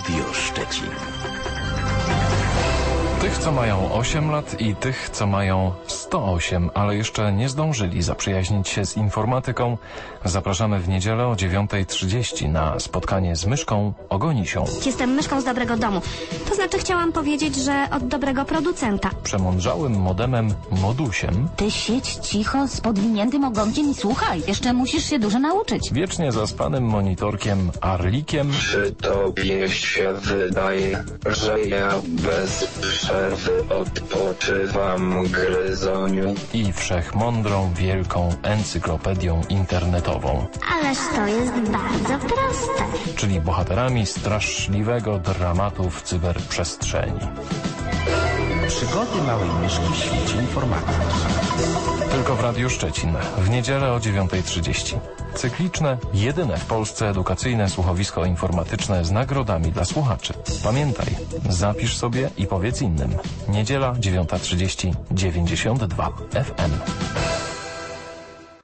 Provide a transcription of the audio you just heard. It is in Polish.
Radio Szczecin. Tych, co mają 8 lat i tych, co mają 108, ale jeszcze nie zdążyli zaprzyjaźnić się z informatyką, zapraszamy w niedzielę o 9.30 na spotkanie z Myszką Ogonisią. Jestem myszką z dobrego domu. To znaczy chciałam powiedzieć, że od dobrego producenta. Przemądrzałym modemem Modusiem, Ty siedź cicho z podwiniętym ogonkiem i słuchaj. Jeszcze musisz się dużo nauczyć. wiecznie zaspanym monitorkiem Arlikiem Czy tobie się wydaje, że ja bez przerwy odpoczywam gryzoniu? I wszechmądrą wielką encyklopedią internetową, Ależ to jest bardzo proste. czyli bohaterami straszliwego dramatu w cyberprzestrzeni. Przygody małej myszki w świecie informatyki. Tylko w Radiu Szczecin. W niedzielę o 9.30. Cykliczne, jedyne w Polsce edukacyjne słuchowisko informatyczne z nagrodami dla słuchaczy. Pamiętaj, zapisz sobie i powiedz innym. Niedziela 9.30 92 FM.